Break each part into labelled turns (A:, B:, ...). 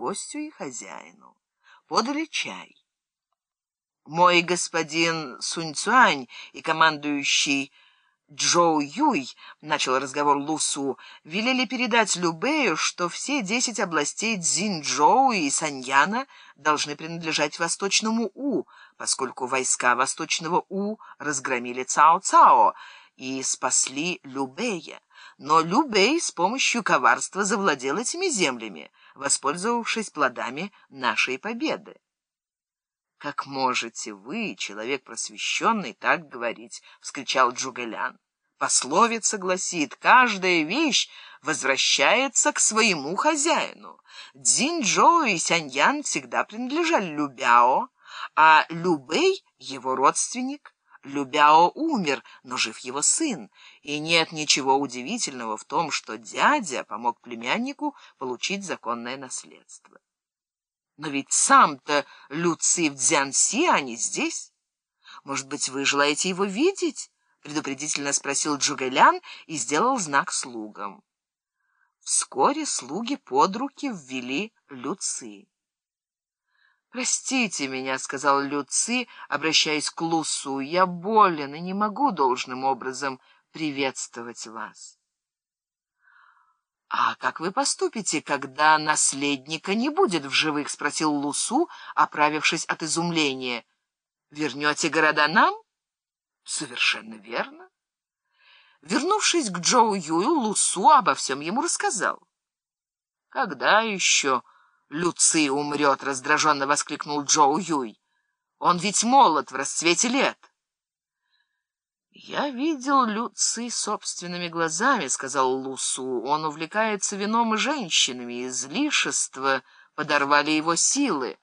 A: гостю и хозяину. Подали чай. Мой господин Сунь Цюань и командующий Джоу Юй, — начал разговор Лусу, — велели передать Любею, что все десять областей Цзиньчжоу и Саньяна должны принадлежать Восточному У, поскольку войска Восточного У разгромили Цао-Цао и спасли Любея. Но Любей с помощью коварства завладел этими землями, воспользовавшись плодами нашей победы. «Как можете вы, человек просвещенный, так говорить?» — вскричал Джугэлян. «Пословица гласит, каждая вещь возвращается к своему хозяину. Дзиньчжоу и Сяньян всегда принадлежали Любяо, а Любэй — его родственник». Любяо умер, но жив его сын, и нет ничего удивительного в том, что дядя помог племяннику получить законное наследство. Но ведь сам-то Люци в Дзянси, а не здесь. Может быть, вы желаете его видеть? Предупредительно спросил Джугэлян и сделал знак слугам. Вскоре слуги под руки ввели Люци. «Простите меня», — сказал Люци, обращаясь к Лусу, — «я болен и не могу должным образом приветствовать вас». «А как вы поступите, когда наследника не будет в живых?» — спросил Лусу, оправившись от изумления. «Вернете города нам?» «Совершенно верно». Вернувшись к Джоу Юю, Лусу обо всем ему рассказал. «Когда еще Люци умрет?» — раздраженно воскликнул Джоу Юй. «Он ведь молод в расцвете лет». «Я видел Люци собственными глазами», — сказал Лусу. «Он увлекается вином и женщинами, излишества подорвали его силы.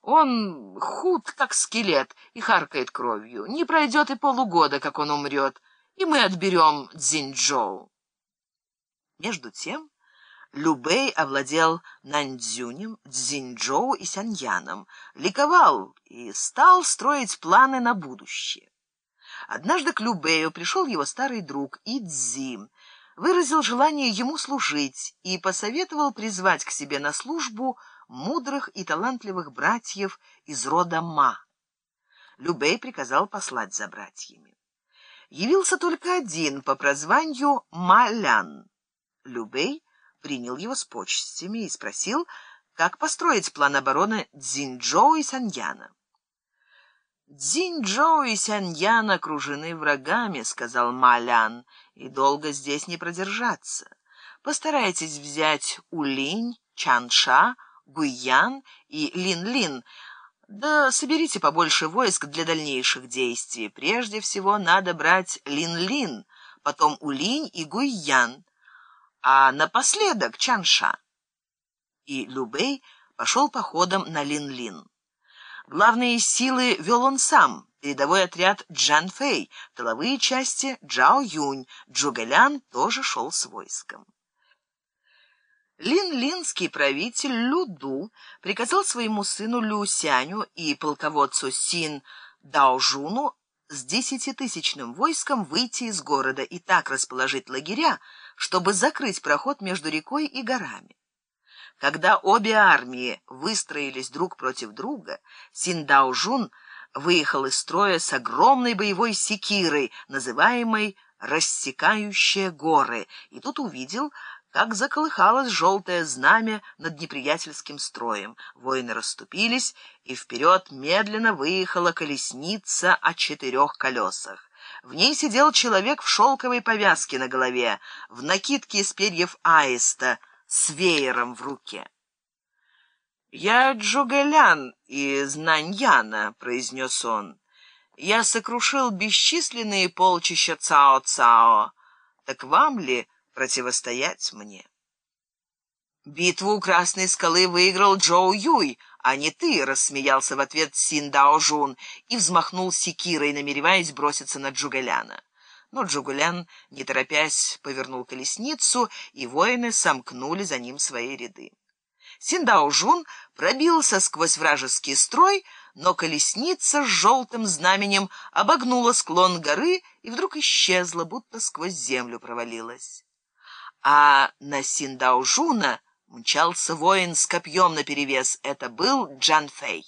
A: Он худ, как скелет, и харкает кровью. Не пройдет и полугода, как он умрет, и мы отберем Цзиньчжоу». Между тем Любэй овладел Наньцзюнем, Цзиньчжоу и Сяньяном, ликовал и стал строить планы на будущее. Однажды к Любею пришел его старый друг Идзи, выразил желание ему служить и посоветовал призвать к себе на службу мудрых и талантливых братьев из рода Ма. Любей приказал послать за братьями. Явился только один по прозванию Малян. Любей принял его с почестями и спросил, как построить план обороны Цзиньчжоу и Саньяна. «Дзиньчжоу и Сяньян окружены врагами», — сказал Малян, — «и долго здесь не продержаться. Постарайтесь взять Улинь, Чанша, Гуйян и Лин-Лин, да соберите побольше войск для дальнейших действий. Прежде всего надо брать Лин-Лин, потом Улинь и Гуйян, а напоследок Чанша». И Любэй пошел походом на Лин-Лин. Главные силы вел он сам, передовой отряд Джан Фэй, тыловые части Джао Юнь, Джугэлян тоже шел с войском. Лин-линский правитель Люду приказал своему сыну Люсяню и полководцу Син Даожуну с десятитысячным войском выйти из города и так расположить лагеря, чтобы закрыть проход между рекой и горами. Когда обе армии выстроились друг против друга, Синдао-Жун выехал из строя с огромной боевой секирой, называемой «рассекающая горы», и тут увидел, как заколыхалось желтое знамя над неприятельским строем. Воины расступились, и вперед медленно выехала колесница о четырех колесах. В ней сидел человек в шелковой повязке на голове, в накидке из перьев аиста — с веером в руке. «Я Джугэлян из Наньяна», — произнес он. «Я сокрушил бесчисленные полчища Цао-Цао. Так вам ли противостоять мне?» «Битву у Красной скалы выиграл Джоу Юй, а не ты», — рассмеялся в ответ Син Дао Жун и взмахнул секирой, намереваясь броситься на Джугэляна. Но Джугулян, не торопясь, повернул колесницу, и воины сомкнули за ним свои ряды. Синдао-Жун пробился сквозь вражеский строй, но колесница с желтым знаменем обогнула склон горы и вдруг исчезла, будто сквозь землю провалилась. А на Синдао-Жуна Мчался воин с копьем наперевес. Это был Джан Фэй.